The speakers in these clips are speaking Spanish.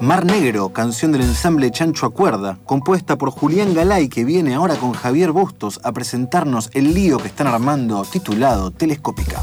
Mar Negro, canción del ensamble Chancho Acuerda, compuesta por Julián Galay, que viene ahora con Javier Bustos a presentarnos el lío que están armando titulado Telescópica.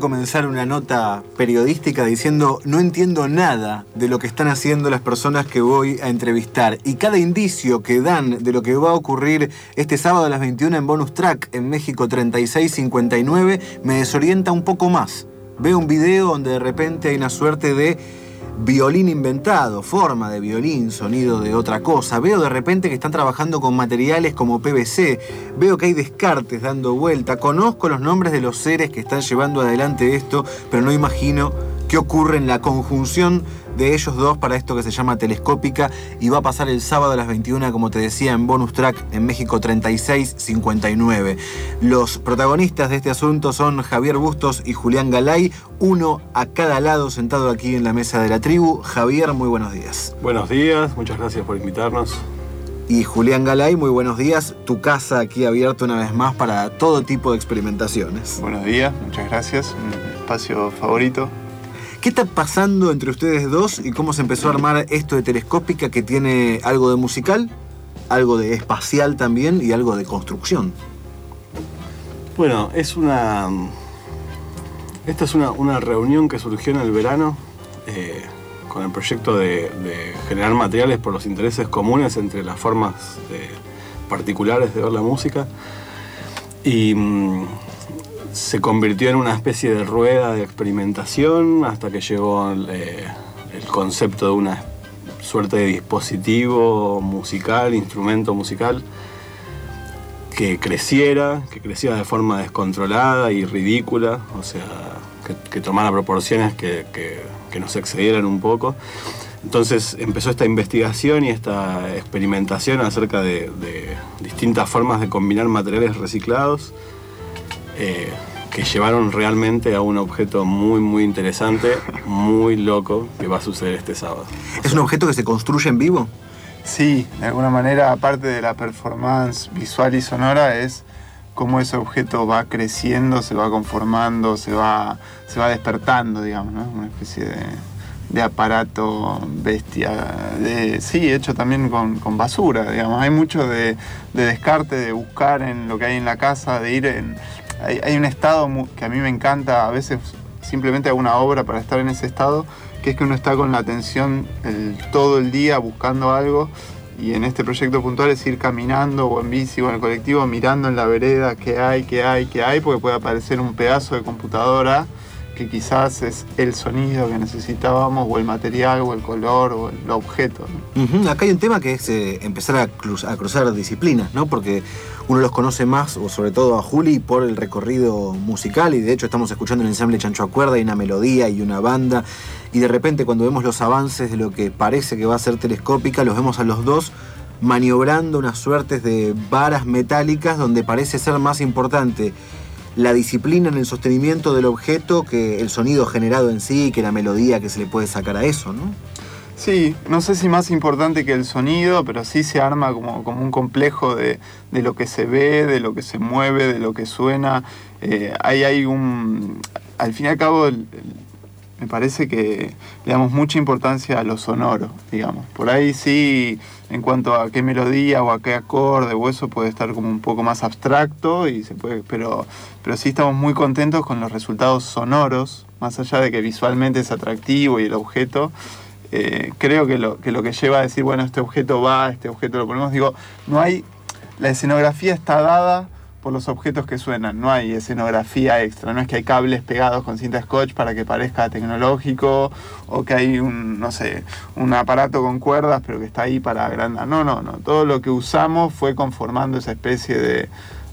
Comenzar una nota periodística diciendo no entiendo nada de lo que están haciendo las personas que voy a entrevistar y cada indicio que dan de lo que va a ocurrir este sábado a las 21 en Bonus Track en México 3659 me desorienta un poco más. Veo un video donde de repente hay una suerte de violín inventado, forma de violín, sonido de otra cosa. Veo de repente que están trabajando con materiales como PVC. Veo que hay descartes dando vuelta. Conozco los nombres de los seres que están llevando adelante esto, pero no imagino qué ocurre en la conjunción de ellos dos para esto que se llama Telescópica y va a pasar el sábado a las 21, como te decía, en bonus track en México 3659. Los protagonistas de este asunto son Javier Bustos y Julián Galay, uno a cada lado sentado aquí en la mesa de la tribu. Javier, muy buenos días. Buenos días, muchas gracias por invitarnos. Y Julián Galay, muy buenos días. Tu casa aquí abierta una vez más para todo tipo de experimentaciones. Buenos días, muchas gracias. Un espacio favorito ¿Qué está pasando entre ustedes dos y cómo se empezó a armar esto de telescópica que tiene algo de musical, algo de espacial también y algo de construcción? Bueno, es una. Esta es una, reunión que surgió en el verano eh, con el proyecto de, generar materiales por los intereses comunes entre las formas particulares de ver la música. Y mm, se convirtió en una especie de rueda de experimentación hasta que llegó eh, el concepto de una suerte de dispositivo musical, instrumento musical, que creciera, que creciera de forma descontrolada y ridícula, o sea, que, tomara proporciones que, nos excedieran un poco. Entonces empezó esta investigación y esta experimentación acerca de distintas formas de combinar materiales reciclados eh, que llevaron realmente a un objeto muy, muy interesante, muy loco, que va a suceder este sábado. ¿Es un objeto que se construye en vivo? Sí, de alguna manera, aparte de la performance visual y sonora, es cómo ese objeto va creciendo, se va conformando, se va, se va despertando, digamos, ¿no? Una especie de aparato bestia, de, sí, hecho también con, con basura, digamos. Hay mucho de, de, descarte, de buscar en lo que hay en la casa, de ir en... Hay, un estado que a mí me encanta, a veces simplemente hago una obra para estar en ese estado, que es que uno está con la atención todo el día buscando algo y en este proyecto puntual es ir caminando o en bici o en el colectivo mirando en la vereda qué hay, qué hay, qué hay, porque puede aparecer un pedazo de computadora que quizás es el sonido que necesitábamos, o el material, o el color, o el objeto. Acá hay un tema que es eh, empezar a, cruz, a, cruzar disciplinas, ¿no? Porque uno los conoce más, o sobre todo a Juli, por el recorrido musical, y de hecho estamos escuchando el ensamble Chancho a Cuerda, y una melodía y una banda, y de repente cuando vemos los avances de lo que parece que va a ser telescópica, los vemos a los dos maniobrando unas suertes de varas metálicas donde parece ser más importante la disciplina en el sostenimiento del objeto que el sonido generado en sí, que la melodía que se le puede sacar a eso, ¿no? Sí, no sé si más importante que el sonido, pero sí se arma como, como un complejo de, de, lo que se ve, de lo que se mueve, de lo que suena. Eh, hay un... Al fin y al cabo, el, me parece que le damos mucha importancia a lo sonoro, digamos. Por ahí sí, en cuanto a qué melodía o a qué acorde o eso puede estar como un poco más abstracto, y se puede, pero, pero sí estamos muy contentos con los resultados sonoros, más allá de que visualmente es atractivo y el objeto. Eh, creo que lo, que lo que lleva a decir, bueno, este objeto va, este objeto lo ponemos, digo, no hay, la escenografía está dada por los objetos que suenan. No hay escenografía extra, no es que hay cables pegados con cinta scotch para que parezca tecnológico o que hay un, no sé, un aparato con cuerdas pero que está ahí para agrandar. No, no, no. Todo lo que usamos fue conformando esa especie de,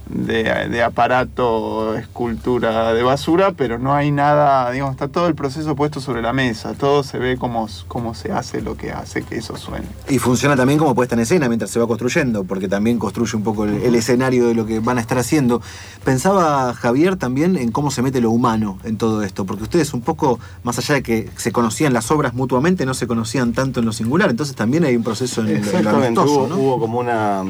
de, de, aparato, escultura de basura, pero no hay nada, digamos, está todo el proceso puesto sobre la mesa, todo se ve cómo, cómo se hace lo que hace que eso suene. Y funciona también como puesta en escena mientras se va construyendo, porque también construye un poco el, el escenario de lo que van a estar haciendo. Pensaba Javier también en cómo se mete lo humano en todo esto, porque ustedes un poco, más allá de que se conocían las obras mutuamente, no se conocían tanto en lo singular, entonces también hay un proceso en, en lo amistoso, hubo, ¿no? hubo como una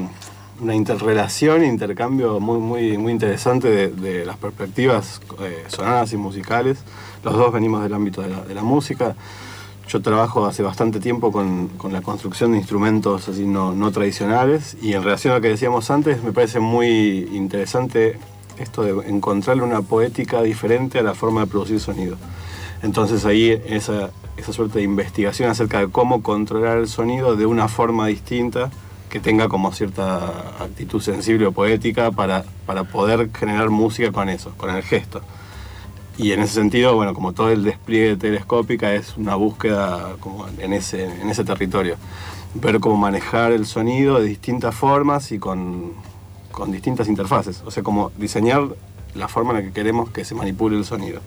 una interrelación, intercambio muy, muy, muy interesante de, de las perspectivas eh, y musicales. Los dos venimos del ámbito de la, de la música. Yo trabajo hace bastante tiempo con, con, la construcción de instrumentos así no, no tradicionales y en relación a lo que decíamos antes, me parece muy interesante esto de encontrarle una poética diferente a la forma de producir sonido. Entonces ahí esa, esa suerte de investigación acerca de cómo controlar el sonido de una forma distinta que tenga como cierta actitud sensible o poética para, para poder generar música con eso, con el gesto. Y en ese sentido, bueno, como todo el despliegue de telescópica es una búsqueda como en ese, en ese territorio. Ver cómo manejar el sonido de distintas formas y con, con distintas interfaces. O sea, como diseñar la forma en la que queremos que se manipule el sonido.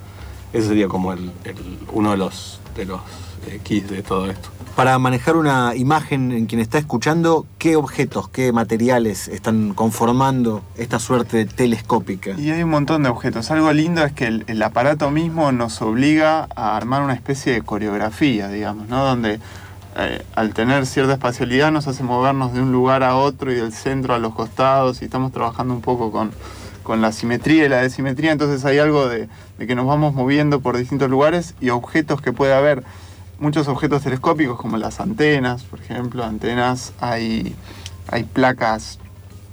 Ese sería como el, el, uno de los, de los eh, keys de todo esto. Para manejar una imagen en quien está escuchando, ¿qué objetos, qué materiales están conformando esta suerte telescópica? Y hay un montón de objetos. Algo lindo es que el, el aparato mismo nos obliga a armar una especie de coreografía, digamos, ¿no? Donde eh, al tener cierta espacialidad nos hace movernos de un lugar a otro y del centro a los costados y estamos trabajando un poco con, con la simetría y la desimetría, entonces hay algo de, que nos vamos moviendo por distintos lugares y objetos que puede haber muchos objetos telescópicos como las antenas, por ejemplo, antenas, hay, hay placas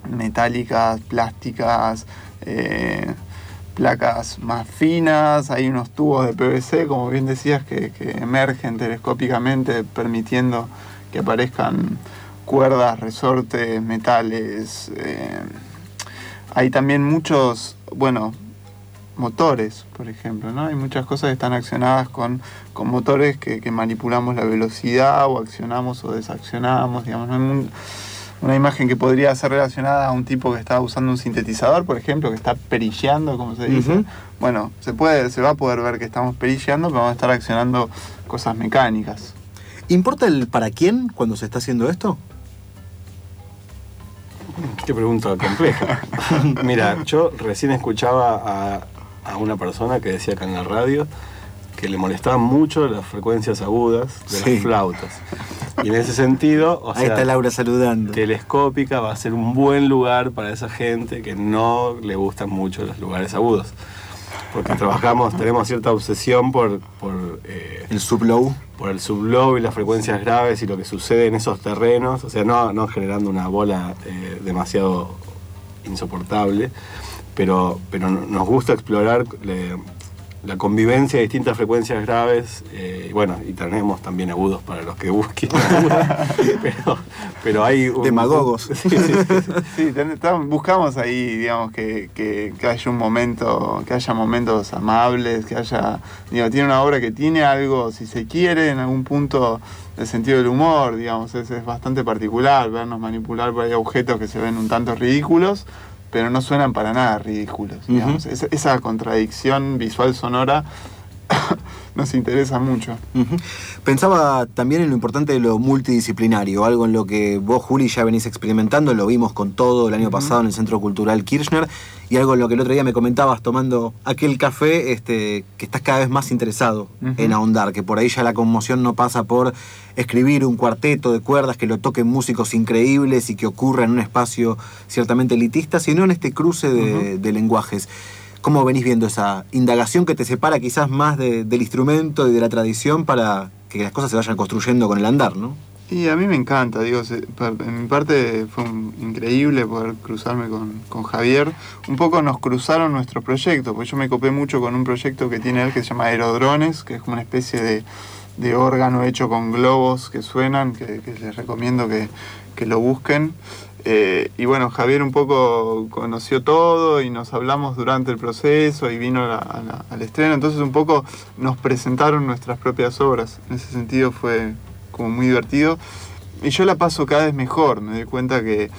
metálicas, plásticas, eh, placas más finas, hay unos tubos de PVC, como bien decías, que, que emergen telescópicamente permitiendo que aparezcan cuerdas, resortes, metales. Eh, hay también muchos, bueno, motores, por ejemplo, ¿no? Hay muchas cosas que están accionadas con, con motores que, que, manipulamos la velocidad o accionamos o desaccionamos, digamos, ¿no? un, una imagen que podría ser relacionada a un tipo que está usando un sintetizador, por ejemplo, que está perilleando, como se dice. Uh -huh. Bueno, se puede, se va a poder ver que estamos perilleando, pero vamos a estar accionando cosas mecánicas. ¿Importa el para quién cuando se está haciendo esto? Qué pregunta compleja. Mira, yo recién escuchaba a, a una persona que decía acá en la radio que le molestaban mucho las frecuencias agudas de sí. las flautas. Y en ese sentido, o Ahí sea, está Laura saludando. Telescópica va a ser un buen lugar para esa gente que no le gustan mucho los lugares agudos. Porque trabajamos, tenemos cierta obsesión por. por eh, el sublow. por el sublobo y las frecuencias graves y lo que sucede en esos terrenos, o sea, no, no generando una bola eh, demasiado insoportable, pero, pero nos gusta explorar la convivencia de distintas frecuencias graves, eh, y bueno, y tenemos también agudos para los que busquen, pero, pero hay... Demagogos. Sí, buscamos ahí, digamos, que, que, haya un momento, que haya momentos amables, que haya, digo, tiene una obra que tiene algo, si se quiere, en algún punto el sentido del humor, digamos, es, es bastante particular vernos manipular por ahí objetos que se ven un tanto ridículos, pero no suenan para nada ridículos. Digamos. esa contradicción visual sonora nos interesa mucho. Pensaba también en lo importante de lo multidisciplinario, algo en lo que vos, Juli, ya venís experimentando, lo vimos con todo el año pasado en el Centro Cultural Kirchner, y algo en lo que el otro día me comentabas tomando aquel café, este, que estás cada vez más interesado en ahondar, que por ahí ya la conmoción no pasa por escribir un cuarteto de cuerdas que lo toquen músicos increíbles y que ocurra en un espacio ciertamente elitista, sino en este cruce de lenguajes. ¿Cómo venís viendo esa indagación que te separa quizás más del instrumento y de la tradición para que las cosas se vayan construyendo con el andar, ¿no? Y a mí me encanta, digo, en mi parte fue increíble poder cruzarme con, Javier. Un poco nos cruzaron nuestros proyectos, porque yo me copé mucho con un proyecto que tiene él que se llama Aerodrones, que es como una especie de, órgano hecho con globos que suenan, que, les recomiendo que, que lo busquen. Eh, y bueno, Javier un poco conoció todo y nos hablamos durante el proceso y vino al estreno, entonces un poco nos presentaron nuestras propias obras. En ese sentido fue como muy divertido. Y yo la paso cada vez mejor, me doy cuenta que,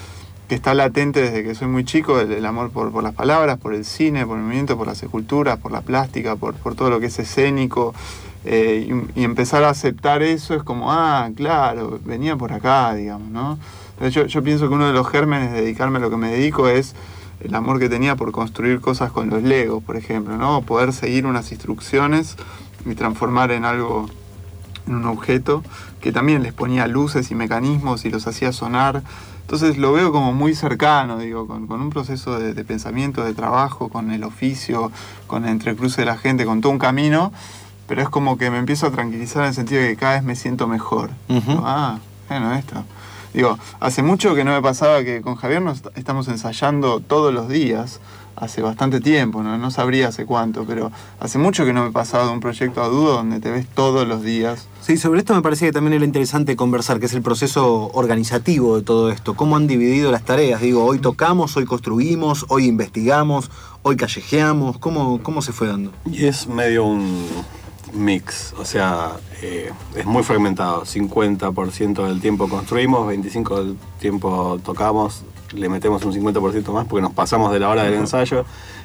está latente desde que soy muy chico el, amor por, las palabras, por el cine, por el movimiento, por las esculturas, por la plástica, por, todo lo que es escénico. Eh, y, y empezar a aceptar eso es como, ah, claro, venía por acá, digamos, ¿no? Yo, yo pienso que uno de los gérmenes de dedicarme a lo que me dedico es el amor que tenía por construir cosas con los legos, por ejemplo, ¿no? Poder seguir unas instrucciones y transformar en algo, en un objeto que también les ponía luces y mecanismos y los hacía sonar. Entonces lo veo como muy cercano, digo, con, un proceso de, pensamiento, de trabajo, con el oficio, con el entrecruce de la gente, con todo un camino, pero es como que me empiezo a tranquilizar en el sentido de que cada vez me siento mejor. Ah, bueno, esto. Digo, hace mucho que no me pasaba que con Javier nos estamos ensayando todos los días, hace bastante tiempo, ¿no? no sabría hace cuánto, pero hace mucho que no me pasaba de un proyecto a dudo donde te ves todos los días. Sí, sobre esto me parecía que también era interesante conversar, que es el proceso organizativo de todo esto, cómo han dividido las tareas, digo, hoy tocamos, hoy construimos, hoy investigamos, hoy callejeamos, ¿cómo, cómo se fue dando? Y es medio un mix, o sea, eh, es muy fragmentado. 50% del tiempo construimos, 25% del tiempo tocamos, le metemos un 50% más porque nos pasamos de la hora del ensayo,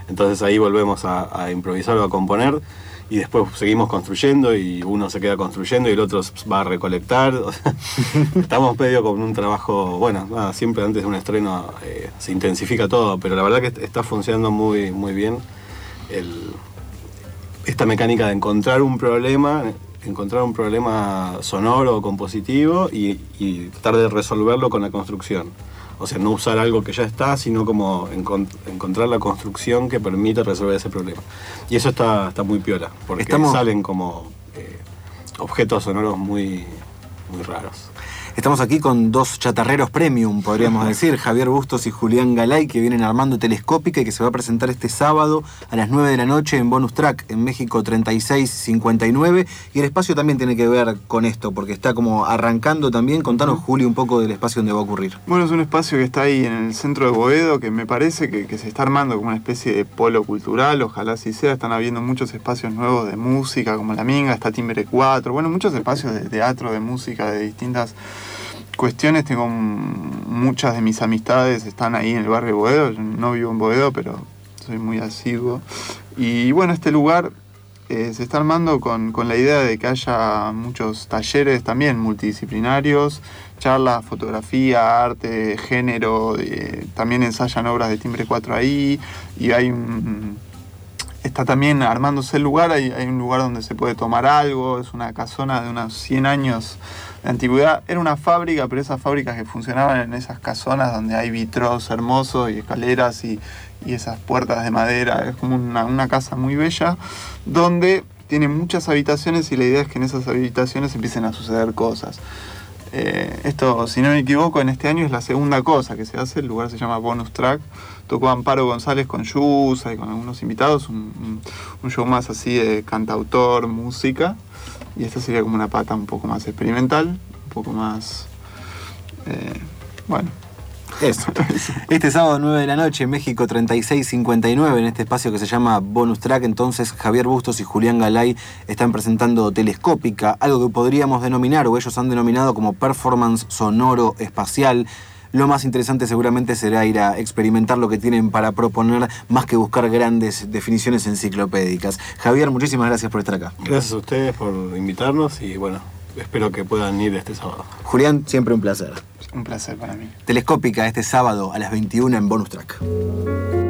entonces ahí volvemos a, improvisar o a componer y después seguimos construyendo y uno se queda construyendo y el otro va a recolectar. Estamos medio con un trabajo, bueno, siempre antes de un estreno eh, se intensifica todo, pero la verdad que está funcionando muy, muy bien el, esta mecánica de encontrar un problema, encontrar un problema sonoro o compositivo y, tratar de resolverlo con la construcción. O sea, no usar algo que ya está, sino como encontrar la construcción que permite resolver ese problema. Y eso está, está muy piola, porque salen como eh, objetos sonoros muy, muy raros. Estamos aquí con dos chatarreros premium, podríamos decir, Javier Bustos y Julián Galay, que vienen armando Telescópica y que se va a presentar este sábado a las 9 de la noche en Bonus Track en México 3659. Y el espacio también tiene que ver con esto, porque está como arrancando también. Contanos, Juli, un poco del espacio donde va a ocurrir. Bueno, es un espacio que está ahí en el centro de Boedo, que me parece que, que se está armando como una especie de polo cultural, ojalá así sea. Están habiendo muchos espacios nuevos de música, como La Minga, está Timbre 4, bueno, muchos espacios de teatro, de música, de distintas cuestiones, tengo muchas de mis amistades están ahí en el barrio Boedo, yo no vivo en Boedo, pero soy muy asiduo. Y bueno, este lugar eh, se está armando con, la idea de que haya muchos talleres también multidisciplinarios, charlas, fotografía, arte, género, eh, también ensayan obras de timbre 4 ahí, y hay un, está también armándose el lugar, hay, un lugar donde se puede tomar algo, es una casona de unos 100 años la antigüedad era una fábrica, pero esas fábricas que funcionaban en esas casonas donde hay vitros hermosos y escaleras y, esas puertas de madera, es como una, casa muy bella, donde tiene muchas habitaciones y la idea es que en esas habitaciones empiecen a suceder cosas. Eh, esto, si no me equivoco, en este año es la segunda cosa que se hace, el lugar se llama Bonus Track. Tocó Amparo González con Yusa y con algunos invitados, un, un show más así de cantautor, música. Y esta sería como una pata un poco más experimental, un poco más... eh, bueno, Eso. Este sábado 9 de la noche, México 3659, en este espacio que se llama Bonus Track, entonces Javier Bustos y Julián Galay están presentando Telescópica, algo que podríamos denominar, o ellos han denominado como performance sonoro espacial. Lo más interesante seguramente será ir a experimentar lo que tienen para proponer, más que buscar grandes definiciones enciclopédicas. Javier, muchísimas gracias por estar acá. Gracias a ustedes por invitarnos y bueno, espero que puedan ir este sábado. Julián, siempre un placer. un placer para mí. Telescópica este sábado a las 21 en Bonus Track.